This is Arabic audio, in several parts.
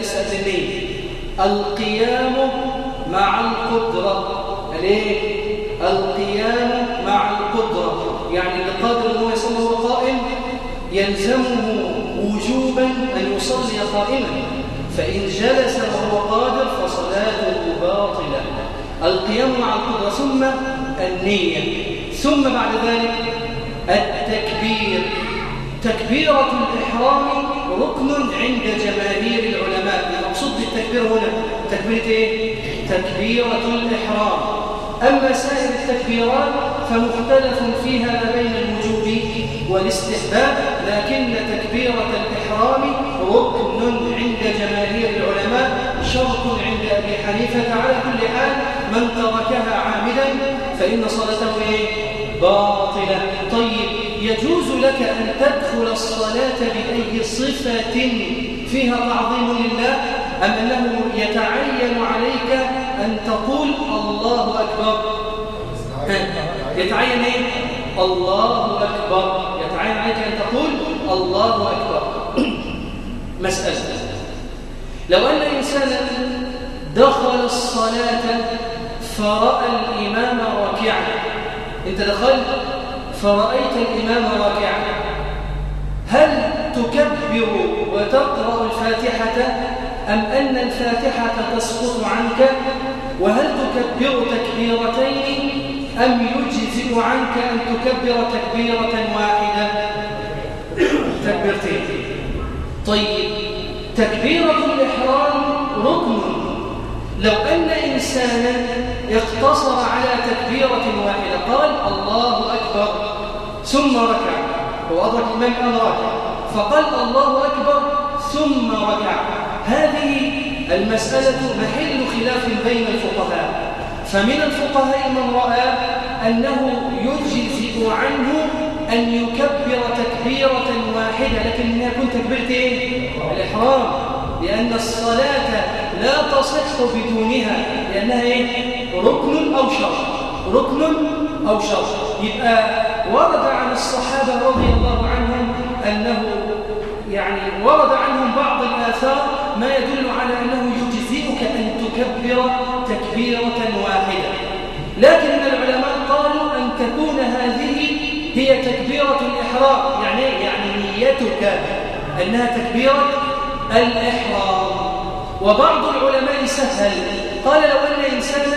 الاثنين القيام مع القدرة. ليه؟ القيام مع القدرة. يعني القادر أنه يصلي وهو قائم يلزمه وجوبا أن يصلي قائما. فإن جلس وهو قادر فصلاته باطلة. القيام مع القدرة. ثم النية. ثم بعد ذلك التكبير. تكبيرة الإحرام ركن عند جماهير العلماء المقصود بالتكبير هنا تكبيرة إيه؟ تكبيرة الإحرام أما سائر التكبيرات فمختلف فيها ما بين الوجوب والاستحباب لكن تكبيرة الإحرام ركن عند جماهير العلماء شرط عند أبي حنيفة على كل حال من تركها عامدا فإن صلاته إيه؟ باطلة طيب يجوز لك أن تدخل الصلاة بأي صفة فيها تعظيم لله؟ أم أنه يتعين عليك أن تقول الله أكبر؟ يتعين إيه؟ الله أكبر. يتعين عليك أن تقول الله أكبر. مسألة. لو أن إنسانا دخل الصلاة فرأى الإمام راكعا. أنت دخلت؟ فرأيت الإمام راكعا. هل تكبر وتقرأ الفاتحة أم أن الفاتحة تسقط عنك؟ وهل تكبر تكبيرتين أم يجزئ عنك أن تكبر تكبيرة واحدة؟ تكبيرتين. طيب تكبيرة الإحرام ركن. لو أن إنسانا اقتصر على تكبيرة واحدة قال الله أكبر ثم ركع هو أدرك الإمام الآن راكع فقال الله أكبر ثم ركع. هذه المسألة محل خلاف بين الفقهاء. فمن الفقهاء من رأى أنه يجزئ عنه أن يكبر تكبيرة واحدة لكن إنها كنت تكبيرة إيه؟ الإحرام. لأن الصلاة لا تصح بدونها لأنها إيه؟ ركن أو شرط ركن أو شرط يبقى ورد عن الصحابة رضي الله عنهم أنه يعني ورد عنهم بعض الآثار ما يدل على أنه يجزئك أن تكبر تكبيرة واحدة. لكن العلماء قالوا أن تكون هذه هي تكبيرة الإحرام. يعني يعني نيتك أنها تكبيرة الإحرام. وبعض العلماء سهل. قال لو أن إنسانا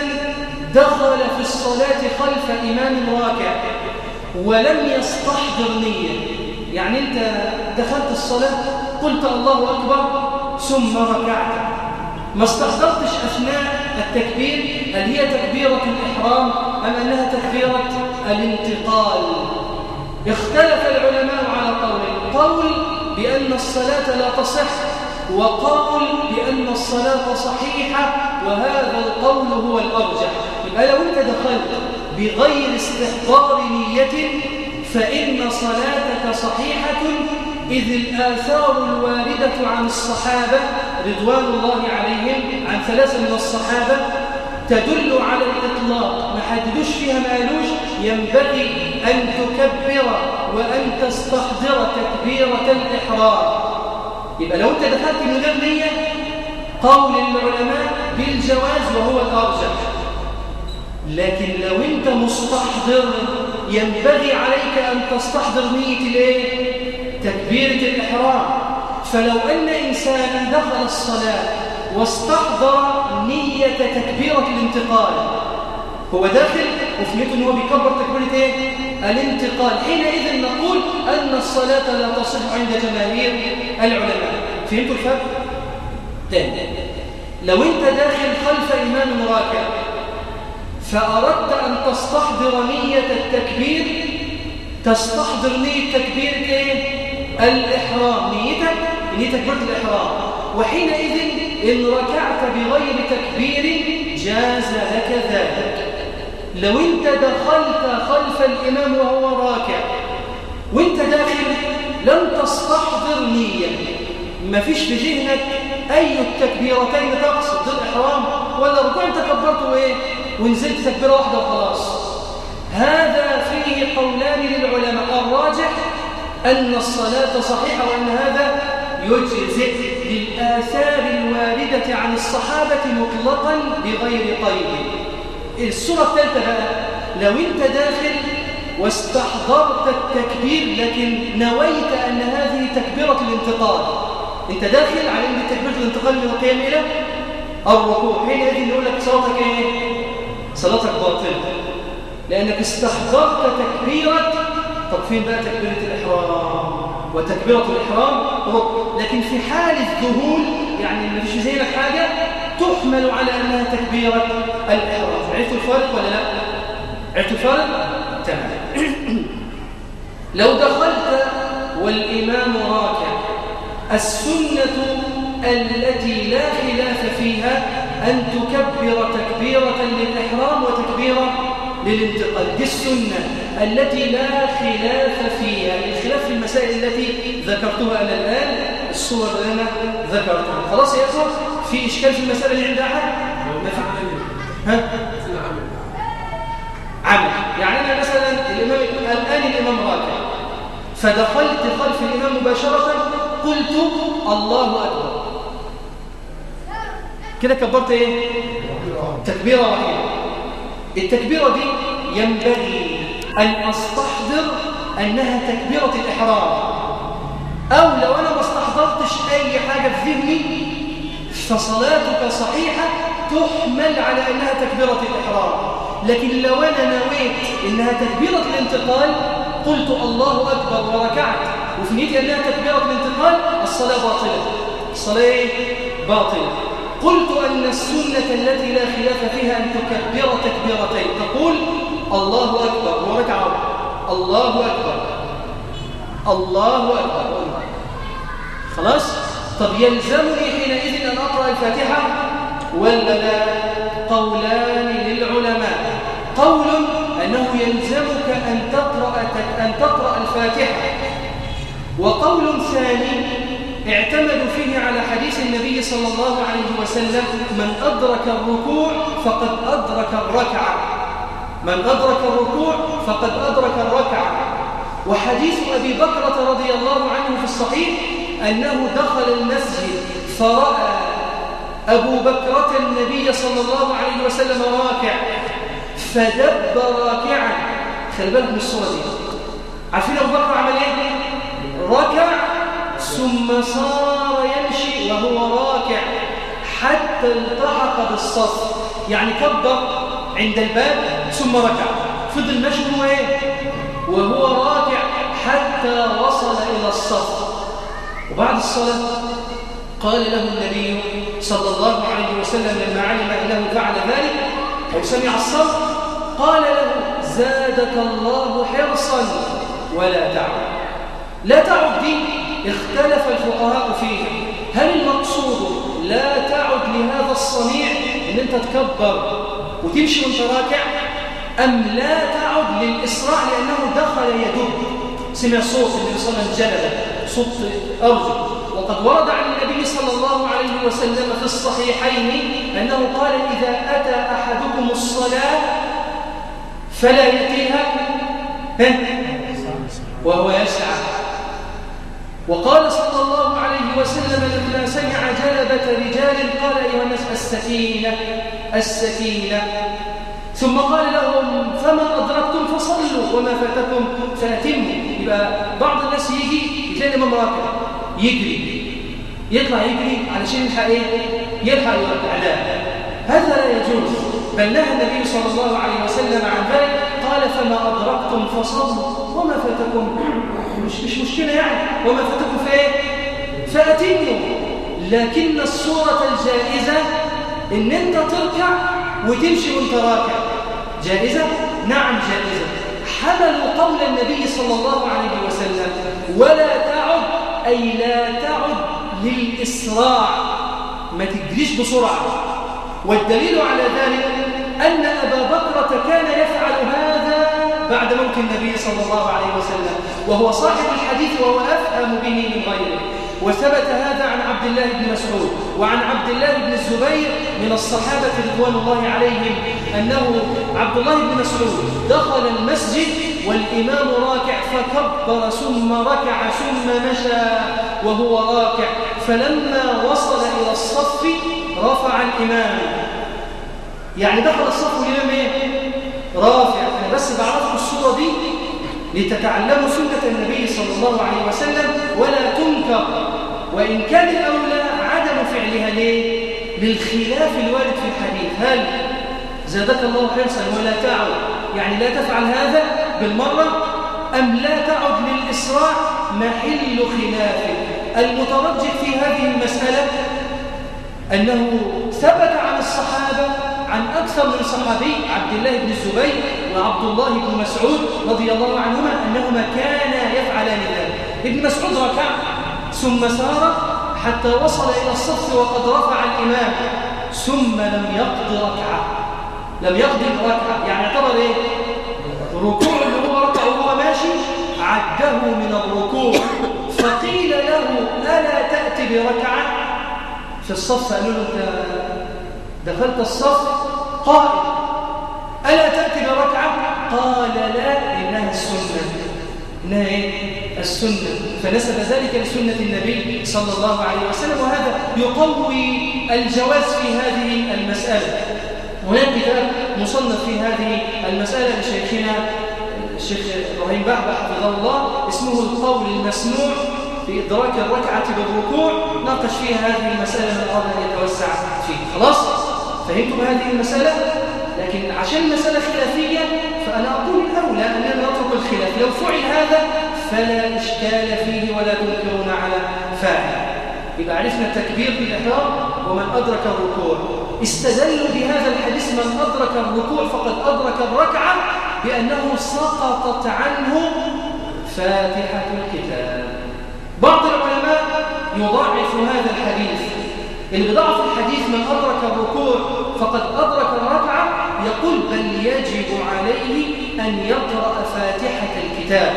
دخل في الصلاة خلف إمام راكع ولم يستحضر نية يعني أنت دخلت الصلاة قلت الله أكبر ثم ركعت. ما استحضرتش أثناء التكبير هل هي تكبيرة الإحرام أم أنها تكبيرة الانتقال؟ اختلف العلماء على قول قول بأن الصلاة لا تصح وقول بأن الصلاة صحيحة وهذا القول هو الأرجح. يبقى لو أنت دخلت بغير استحضار نية فإن صلاتك صحيحة إذ الآثار الواردة عن الصحابة رضوان الله عليهم عن ثلاثة من الصحابة تدل على الإطلاق. ما حددوش فيها ما قالوش. ينبغي أن تكبر وأن تستحضر تكبيرة الإحرام. يبقى لو أنت دخلت من غير نية قول العلماء بالجواز وهو الأرجح. لكن لو أنت مستحضر ينبغي عليك أن تستحضر نية الإيه؟ تكبيرة الإحرام. فلو أن إنسانا دخل الصلاة واستحضر نية تكبيرة الانتقال هو داخل؟ وفي نيته أنه بيكبر تكبيرة إيه؟ الانتقال. حينئذ نقول أن الصلاة لا تصح عند جماهير العلماء. فهمتوا الفرق؟ تاني. لو أنت داخل خلف إمام راكع فأردت أن تستحضر نية التكبير تستحضر نية تكبير إيه؟ الإحرام. نيتك؟ نية تكبيرة الإحرام. وحينئذ إن ركعت بغير تكبير جاز لك ذلك. لو أنت دخلت خلف الإمام وهو راكع وأنت داخل لم تستحضر نية. ما فيش في ذهنك أي التكبيرتين تقصد الإحرام ولا ركوع؟ أنت كبرته إيه ونزلت تكبيرة واحدة وخلاص. هذا فيه قولان للعلماء. الراجح أن الصلاة صحيحة وأن هذا يجزئ للآثار الواردة عن الصحابة مطلقا بغير قيد. الصورة الثالثة بقى. لو انت داخل واستحضرت التكبير لكن نويت أن هذه تكبيرة الانتقال. انت داخل على إن تكبيرة الانتقال من القيام إلى الركوع. حينئذ نقول لك صلاتك إيه؟ صلاتك باطلة. لأنك استحضرت تكبيرة. طب فين بقى تكبيرة الإحرام؟ وتكبيرة الإحرام ركن. لكن في حال الذهول يعني ما فيش زينك حاجة. تحمل على أنها تكبيرة الإحرام عرفتوا الفارق ولا لا؟ عرفتوا الفارق؟ تمام. لو دخلت والإمام راكع السنة التي لا خلاف فيها أن تكبر تكبيرة للإحرام وتكبيرة للانتقال. دي السنة التي لا خلاف فيها. الخلاف في المسائل التي ذكرتها أنا الآن الصور اللي أنا ذكرتها. خلاص يا أخوة؟ في إشكال في المسألة اللي عند أحد؟ ما في. ها؟ عمل يعني أنا مثلا الإمام الآن الإمام راكع. فدخلت خلف الإمام مباشرة قلت الله أكبر. كده كبرت إيه؟ تكبيرة واحدة التكبيرة دي ينبغي أن أستحضر أنها تكبيرة الإحرام. أو لو أنا ما استحضرتش أي حاجة في ذهني فصلاتك صحيحة تحمل على أنها تكبيرة الإحرام. لكن لو أنا نويت أنها تكبيرة الانتقال قلت الله أكبر وركعت. وفي نيتي أنها تكبيرة الانتقال الصلاة باطلة. الصلاة باطلة. قلت أن السنة التي لا خلاف فيها أن تكبر تكبيرتين. تقول الله أكبر وركع. الله أكبر. الله أكبر. خلاص؟ طب يلزمني حينئذ أن أقرأ الفاتحة. ولا لا قولان للعلماء. قول أنه يلزمك أن تقرأ, أن تقرأ الفاتحة. وقول ثاني اعتمدوا فيه على حديث النبي صلى الله عليه وسلم من أدرك الركوع فقد أدرك الركعة. من أدرك الركوع فقد أدرك الركعة. وحديث أبي بكرة رضي الله عنه في الصحيح أنه دخل المسجد فرأى أبو بكرة النبي صلى الله عليه وسلم راكع فدب راكعا. خلي بالك من الصورة دي. عارفين أبو بكر عمل إيه؟ ركع ثم صار يمشي وهو راكع حتى التحق بالصف. يعني كبر عند الباب ثم ركع. فضل ماشي هو إيه؟ وهو راكع حتى وصل إلى الصف. وبعد الصلاة قال له النبي صلى الله عليه وسلم لما علم انه فعل ذلك أو سمع الصف قال له زادك الله حرصا ولا تعد. لا تعد دي اختلف الفقهاء فيه هل المقصود لا تعد لهذا الصنيع إن أنت تكبر وتمشي وأنت راكع أم لا تعد للاسراع لأنه دخل يدب سمع صوت النبي صلى الله عليه وسلم جلد صوت ارجل وقد ورد عن النبي صلى الله عليه وسلم في الصحيحين أنه قال إذا أتى أحدكم الصلاة فلا ياتيها وهو يسعى. وقال صلى الله عليه وسلم لما سمع جلبة رجال قال أيها الناس السكينة السكينة. ثم قال لهم فما أدركتم فصلوا وما فاتكم فأتموا. يبقى بعض الناس يجي يلاقي الإمام راكع يجري. يطلع يجري علشان يلحق إيه؟ يلحق لا. هذا لا يجوز. بل نهى النبي صلى الله عليه وسلم عن ذلك. قال فما أدركتم فصلوا وما فاتكم. مش مش مشكلة يعني. وما فاتكم في إيه؟ فأتموا لكن الصورة الجائزة إن أنت تركع وتمشي وأنت راكع. جائزة؟ نعم جائزة. حملوا قول النبي صلى الله عليه وسلم ولا تعد أي لا تعد للإسراع. ما تجريش بسرعة. والدليل على ذلك أن أبا بكرة كان يفعل هذا بعد موت النبي صلى الله عليه وسلم وهو صاحب الحديث وهو أفهم به من غيره. وثبت هذا عن عبد الله بن مسعود وعن عبد الله بن الزبير من الصحابة رضوان الله عليهم أنه عبد الله بن مسعود دخل المسجد والإمام راكع فكبر ثم ركع ثم مشى وهو راكع. فلما وصل إلى الصف رفع الإمام. يعني دخل الصف والإمام إيه؟ رافع. أنا بس بعرفكم الصورة دي لتتعلموا سنة النبي صلى الله عليه وسلم ولا تنكر. وإن كان الأولى عدم فعلها ليه؟ للخلاف الوارد في الحديث. هل زادك الله حرصا ولا تعد يعني لا تفعل هذا بالمرة أم لا تعد للإسراع محل خلاف؟ المترجح في هذه المسألة أنه ثبت عن الصحابة عن أكثر من صحابي عبد الله بن الزبير وعبد الله بن مسعود رضي الله عنهما أنهما كانا يفعلان ذلك. ابن مسعود ركع ثم سار حتى وصل إلى الصف وقد رفع الإمام ثم لم يقض ركعة. لم يقضي ركعة يعني اعتبر إيه؟ ركوع اللي هو ركع وهو ماشي عده من الركوع. فقيل له ألا تأتي بركعة؟ في الصف قالوا له دخلت الصف؟ قائل ألا تأتي بركعة؟ قال لا إنها السنة. إنها إيه؟ السنة. فنسب ذلك لسنة النبي صلى الله عليه وسلم وهذا يقوي الجواز في هذه المسألة. هناك كتاب مصنف في هذه المسألة لشيخنا الشيخ إبراهيم بحبح حفظه الله اسمه القول المسموع في إدراك الركعة بالركوع ناقش فيها هذه المسألة من أراد أن يتوسع فيه خلاص؟ فهمتم هذه المسألة؟ لكن عشان المسألة خلافية فأنا أقول الأولى أننا نترك الخلاف لو فعل هذا فلا إشكال فيه ولا تنكرون على فاعل يبقى عرفنا التكبير في الإحرام ومن أدرك الركوع. استدلوا بهذا الحديث من أدرك الركوع فقد أدرك الركعة بأنه سقطت عنه فاتحة الكتاب. بعض العلماء يضعف هذا الحديث. اللي بضعف الحديث من أدرك الركوع فقد أدرك الركعة يقول بل يجب عليه أن يقرأ فاتحة الكتاب.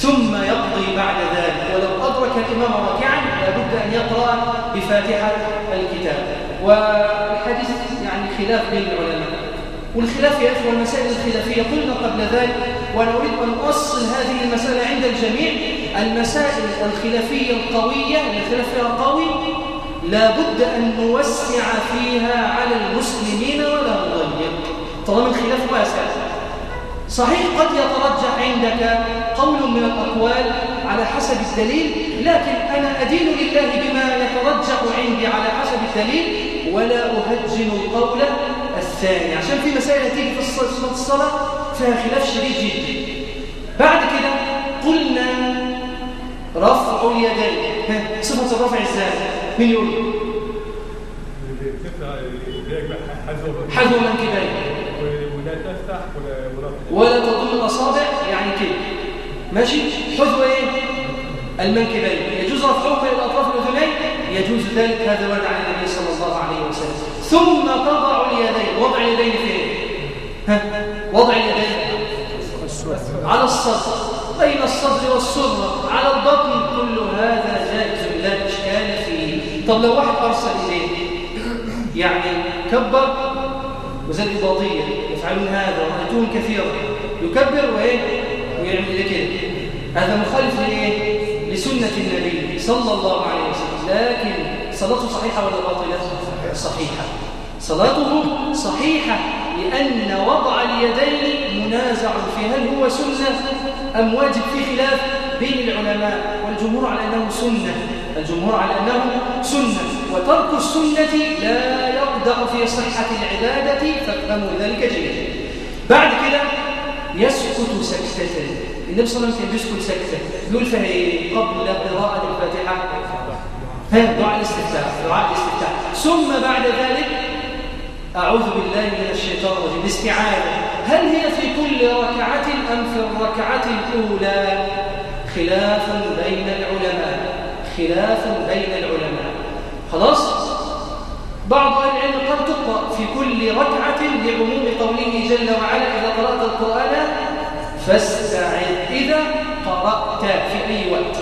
ثم يقضي بعد ذلك. ولو أدرك الإمام راكعا لابد أن يقرأ بفاتحة الكتاب. والحديث يعني خلاف بين العلماء. والخلاف يا أخوة المسائل الخلافية. قلنا قبل ذلك وأنا أريد أن أصل هذه المسألة عند الجميع. المسائل الخلافية القوية الخلاف فيها قوي. لابد أن نوسع فيها على المسلمين ولا نضيق. طالما الخلاف واسع. صحيح قد يترجح عندك قول من الأقوال على حسب الدليل لكن أنا أدين لله بما يترجح عندي على حسب الدليل ولا أهجن القول الثاني. عشان في مسائل تيجي في الصلاة فيها خلاف شديد جدا. بعد كده قلنا رفع اليدين صفة الرفع إزاي مين يقول؟ حذو منكبين ولا تضم الاصابع يعني كده ماشي؟ حذو إيه؟ المنكبين. يجوز رفعهما إلى اطراف الاذنين يجوز ذلك هذا ورد عن النبي صلى الله عليه وسلم. ثم تضع اليدين. وضع اليدين فين؟ ها؟ وضع اليدين. على الصدر. بين الصدر والسرة. على البطن. كل هذا جائز لا إشكال فيه. طب لو واحد أرسل إليه يعني كبر وزي الإباضية يفعلون هذا ورأيتهم كثيرا. يكبر وإيه؟ ويعمل كده. هذا مخالف لإيه؟ لسنة النبي صلى الله عليه وسلم. لكن صلاته صحيحة ولا باطلة؟ صحيحة. صلاته صحيحة لأن وضع اليدين منازع في هل هو سنة أم واجب في خلاف؟ بين العلماء والجمهور على أنه سنة. الجمهور على أنه سنة. وترك السنة لا يقدع في صحة العبادة فافهموا ذلك جيدا. بعد كده يسكت سكتة. النبي صلى الله عليه وسلم يسكت سكتة. يقول فيها إيه قبل قراءة الفاتحة. ها دعاء الاستفتاح دعاء الاستفتاح ثم بعد ذلك أعوذ بالله من الشيطان الرجيم الاستعاذة. هل هي في كل ركعة أم في الركعة الأولى؟ خلاف بين العلماء. خلاف بين العلماء. خلاص؟ بعض أهل العلم قد تقرأ في كل ركعة لعموم قوله جل وعلا إذا قرأت القرآن فاستعذ. إذا قرأت في أي وقت.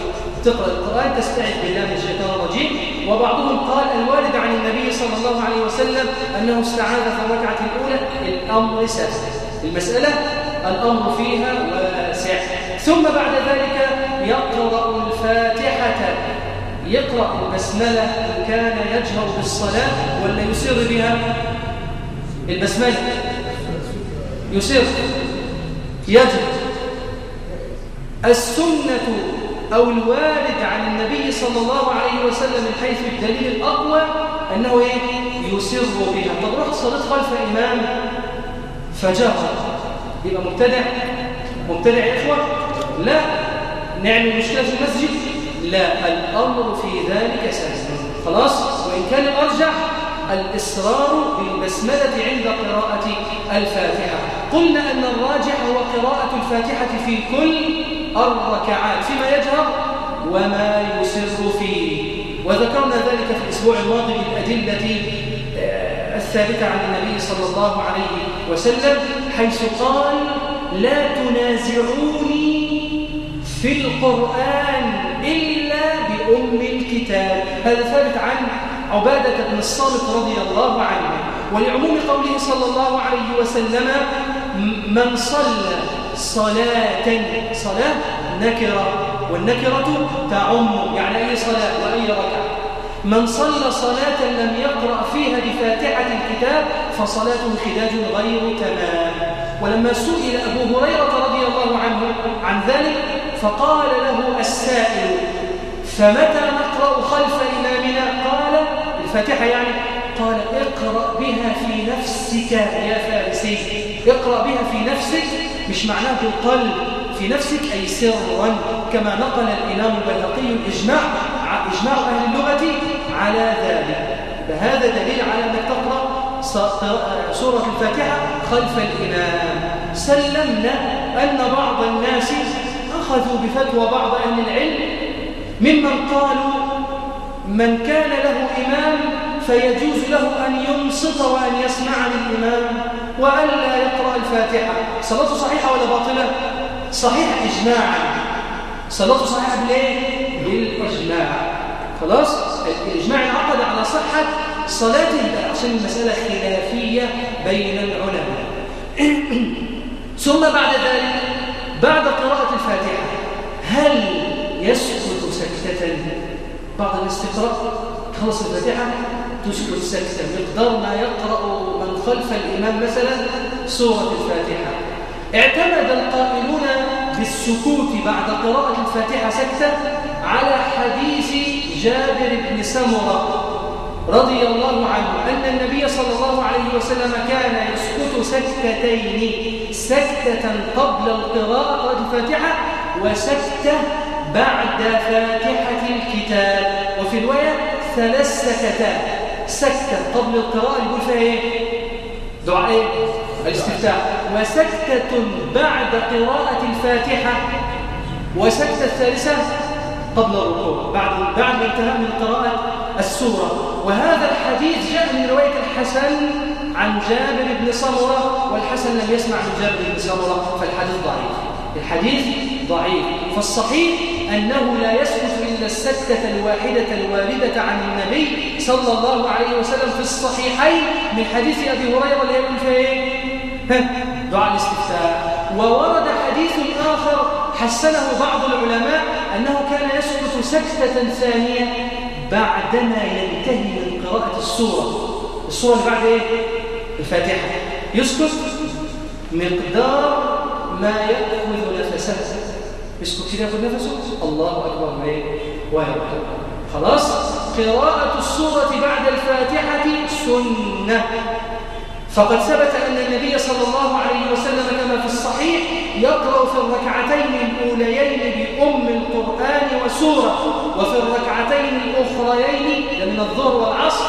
تقرأ القرآن تستعذ بالله من الشيطان الرجيم. وبعضهم قال الوارد عن النبي صلى الله عليه وسلم أنه استعاذ في الركعة الأولى. الأمر سهل. المسألة الأمر فيها واسع ثم بعد ذلك يقرأ الفاتحة يقرأ البسملة كان يجهر بالصلاة ولا يسر بها؟ البسملة. يسر يجهر. السنة أو الوارد عن النبي صلى الله عليه وسلم من حيث الدليل الأقوى أنه إيه؟ يسر بها. طب رحت صليت خلف إمام فجهر. يبقى مبتدع. مبتدع يا إخوة؟ لا. نعمل مشكلة في المسجد؟ لا. الأمر في ذلك سهل خلاص؟ وإن كان الأرجح الإصرار بالبسملة عند قراءة الفاتحة. قلنا أن الراجح هو قراءة الفاتحة في كل الركعات. فيما يجهر وما يسر فيه. وذكرنا ذلك في الأسبوع الماضي بالأدلة آه، الثابتة عن النبي صلى الله عليه وسلم حيث قال لا تنازعوني في القرآن إلا بأم الكتاب. هذا ثابت عن عبادة بن الصامت رضي الله عنه. ولعموم قوله صلى الله عليه وسلم من صلى صلاة صلاة نكرة. والنكرة تعم يعني أي صلاة وأي ركعة. من صلى صلاة لم يقرأ فيها بفاتحة الكتاب فصلاته خداج غير تمام. ولما سئل أبو هريرة رضي الله عنه عن ذلك فقال له السائل فمتى نقرأ خلف إمامنا؟ قال الفاتحة يعني قال اقرأ بها في نفسك يا فارسي اقرأ بها في نفسك مش معناه بالقلب في نفسك أي سرا كما نقل الإمام البيهقي الإجماع إجماع أهل اللغة على ذلك. فهذا دليل على أنك تقرأ سورة الفاتحة خلف الإمام سلمنا أن بعض الناس أخذوا بفتوى بعض أهل العلم ممن قالوا من كان له إمام فيجوز له أن ينصت وأن يسمع للإمام وأن لا يقرأ الفاتحة صلاته صحيحة ولا باطلة؟ صحيحة إجماعا صلاته صحيحة بالإيه؟ بالإجماع خلاص؟ الإجماع انعقد على صحة صلاته عشان المسألة خلافية بين العلماء. ثم بعد ذلك بعد قراءة الفاتحة هل يسكت سكتة؟ بعض الناس تقرأ خلص الفاتحة تسكت سكتة. مقدار ما يقرأ من خلف الإمام مثلا سورة الفاتحة. اعتمد القائلون بالسكوت بعد قراءة الفاتحة سكتة على حديث جابر بن سمرة. رضي الله عنه أن النبي صلى الله عليه وسلم كان يسكت سكتتين سكتة قبل القراءة الفاتحة وسكتة بعد فاتحة الكتاب وفي رواية ثلاث سكتات سكتة قبل القراءة يقول فيها إيه؟ دعاء إيه؟ الاستفتاح وسكتة بعد قراءة الفاتحة وسكتة الثالثة قبل الركوع بعد بعد ما انتهى من قراءة السورة. وهذا الحديث جاء من رواية الحسن عن جابر بن سمرة والحسن لم يسمع من جابر بن سمرة فالحديث ضعيف. الحديث ضعيف. فالصحيح أنه لا يسكت إلا السكتة الواحدة الواردة عن النبي صلى الله عليه وسلم في الصحيحين من حديث أبي هريرة اللي يقول فيه دعاء الاستفتاء. وورد حديث آخر حسنه بعض العلماء أنه كان سكتة ثانية بعدما ينتهي من قراءة السورة. السورة اللي بعد إيه؟ الفاتحة. يسكت مقدار ما يأخذ نفسه. يسكت كده يأخذ نفسه؟ الله أكبر. إيه؟ ويرحم خلاص. قراءة السورة بعد الفاتحة سنة. فقد ثبت أن النبي صلى الله عليه وسلم كما في الصحيح يقرأ في الركعتين الأوليين بأم القرآن وسورة وفي الركعتين الأخريين من الظهر والعصر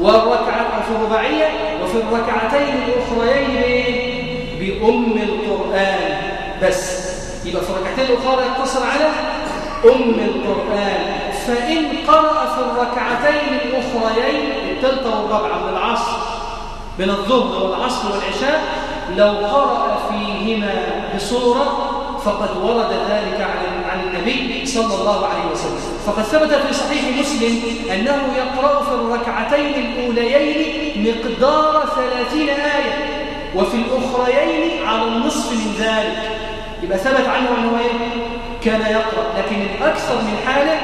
والركعة في الرباعية وفي الركعتين الأخريين بأم القرآن. بس يبقى في الركعتين الأخرى يقتصر على أم القرآن. فإن قرأ في الركعتين الأخريين الثالثة والرابعة من العصر من الظهر والعصر والعشاء لو قرأ فيهما بصورة فقد ورد ذلك عن النبي صلى الله عليه وسلم. فقد ثبت في صحيح مسلم أنه يقرأ في الركعتين الأوليين مقدار ثلاثين آية وفي الأخريين على النصف من ذلك. يبقى ثبت عنه أنه كان يقرأ. لكن الأكثر من حاله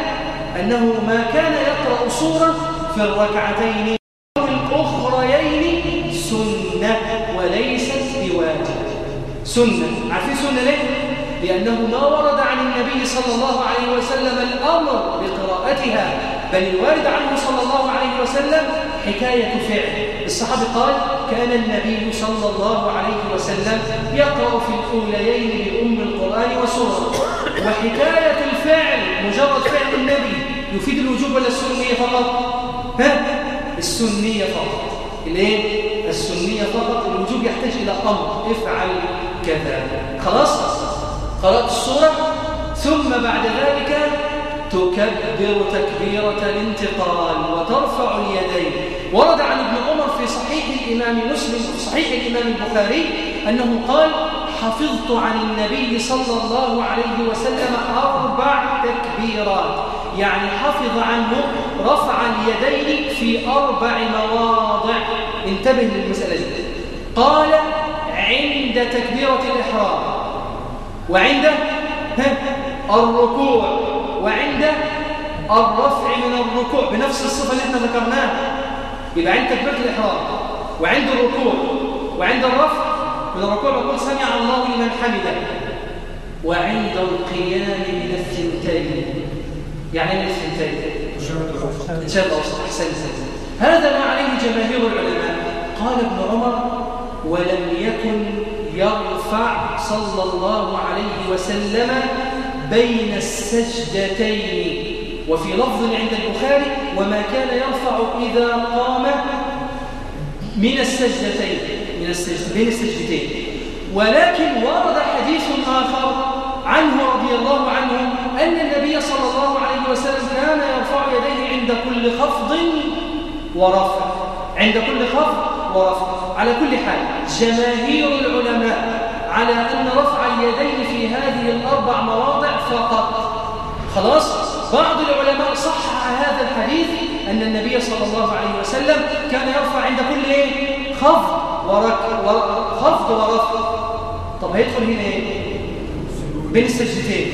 أنه ما كان يقرأ سورة في الركعتين سنة عارفين سنة ليه؟ لأنه ما ورد عن النبي صلى الله عليه وسلم الأمر بقراءتها بل الوارد عنه صلى الله عليه وسلم حكاية فعل الصحابي قال كان النبي صلى الله عليه وسلم يقرأ في الأوليين بأم القرآن وسورة وحكاية الفعل مجرد فعل النبي يفيد الوجوب ولا السنية فقط؟ ها؟ السنية فقط الايه؟ السنية فقط الوجوب يحتاج إلى أمر افعل كذا. خلاص؟ قرأت السورة ثم بعد ذلك تكبر تكبيرة الانتقال وترفع اليدين. ورد عن ابن عمر في صحيح الإمام مسلم صحيح الإمام البخاري أنه قال حفظت عن النبي صلى الله عليه وسلم أربع تكبيرات. يعني حفظ عنه رفع اليدين في أربع مواضع. انتبه للمسألة دي. قال عند تكبيرة الإحرام وعند الركوع وعند الرفع من الركوع بنفس الصفة اللي إحنا ذكرناها. يبقى عند تكبيرة الإحرام وعند الركوع وعند الرفع من الركوع بقول سمع الله لمن حمده. وعند القيام من الثنتين. يعني من الثنتين؟ شاب أوسط أحسن هذا ما عليه جماهير العلماء. قال ابن عمر ولم يكن يرفع صلى الله عليه وسلم بين السجدتين. وفي لفظ عند البخاري وما كان يرفع إذا قام من السجدتين من السجد بين السجدتين. ولكن ورد حديث آخر عنه رضي الله عنه أن النبي صلى الله عليه وسلم كان يرفع يديه عند كل خفض ورفع عند كل خفض ورفع. على كل حال جماهير العلماء على أن رفع اليدين في هذه الأربع مواضع فقط. خلاص؟ بعض العلماء صحح هذا الحديث أن النبي صلى الله عليه وسلم كان يرفع عند كل إيه؟ خفض ورك خفض ورفع. طب هيدخل هنا إيه؟ بين السجدتين.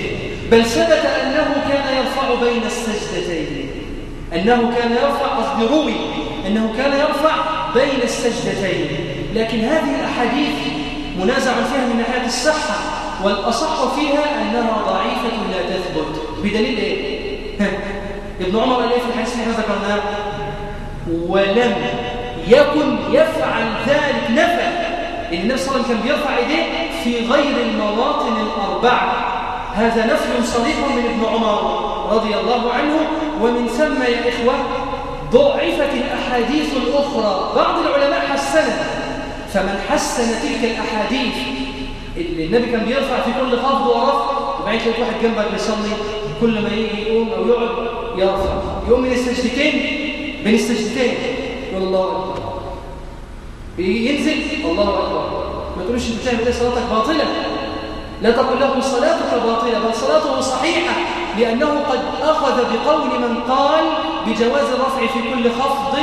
بل ثبت أنه كان يرفع بين السجدتين. أنه كان يرفع قصد روي أنه كان يرفع بين السجدتين. لكن هذه الأحاديث منازع فيها من ناحية الصحة والأصح فيها أنها ضعيفة لا تثبت. بدليل إيه؟ ابن عمر قال إيه في الحديث اللي ذكرناه ولم يكن يفعل ذلك نفع. إن النبي صلى الله عليه وسلم كان بيرفع يديه في غير المواطن الأربعة هذا نفي صريح من ابن عمر رضي الله عنه. ومن ثم يا إخوة ضعفت الأحاديث الأخرى. بعض العلماء حسنها فمن حسن تلك الأحاديث اللي النبي كان بيرفع في كل خفض ورفع وبعدين تلاقي واحد جنبك بيصلي كل ما يجي يقوم أو يقعد يرفع. يقوم من السجدتين بين السجدتين. يقول الله أكبر. ينزل الله أكبر. ما تقولش انت بتعمل إيه؟ صلاتك باطلة. لا تقل له صلاتك باطلة بل صلاته صحيحة. لأنه قد أخذ بقول من قال بجواز الرفع في كل خفض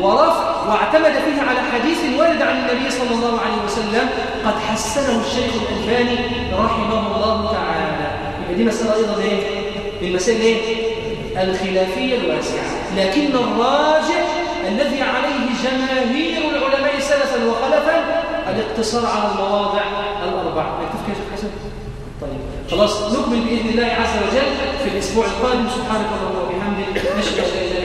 ورفع واعتمد فيه على حديث وارد عن النبي صلى الله عليه وسلم قد حسنه الشيخ الألباني رحمه الله تعالى يبقى دي مسألة أيضا إيه؟ من مسائل إيه؟ الخلافية الواسعة لكن الراجح الذي عليه جماهير العلماء سلفا وخلفا الاقتصار على المواضع الأربعة نكتب كيف حسن؟ خلاص نكمل بإذن الله عز وجل في الأسبوع القادم. سبحانك اللهم وبحمدك أن لا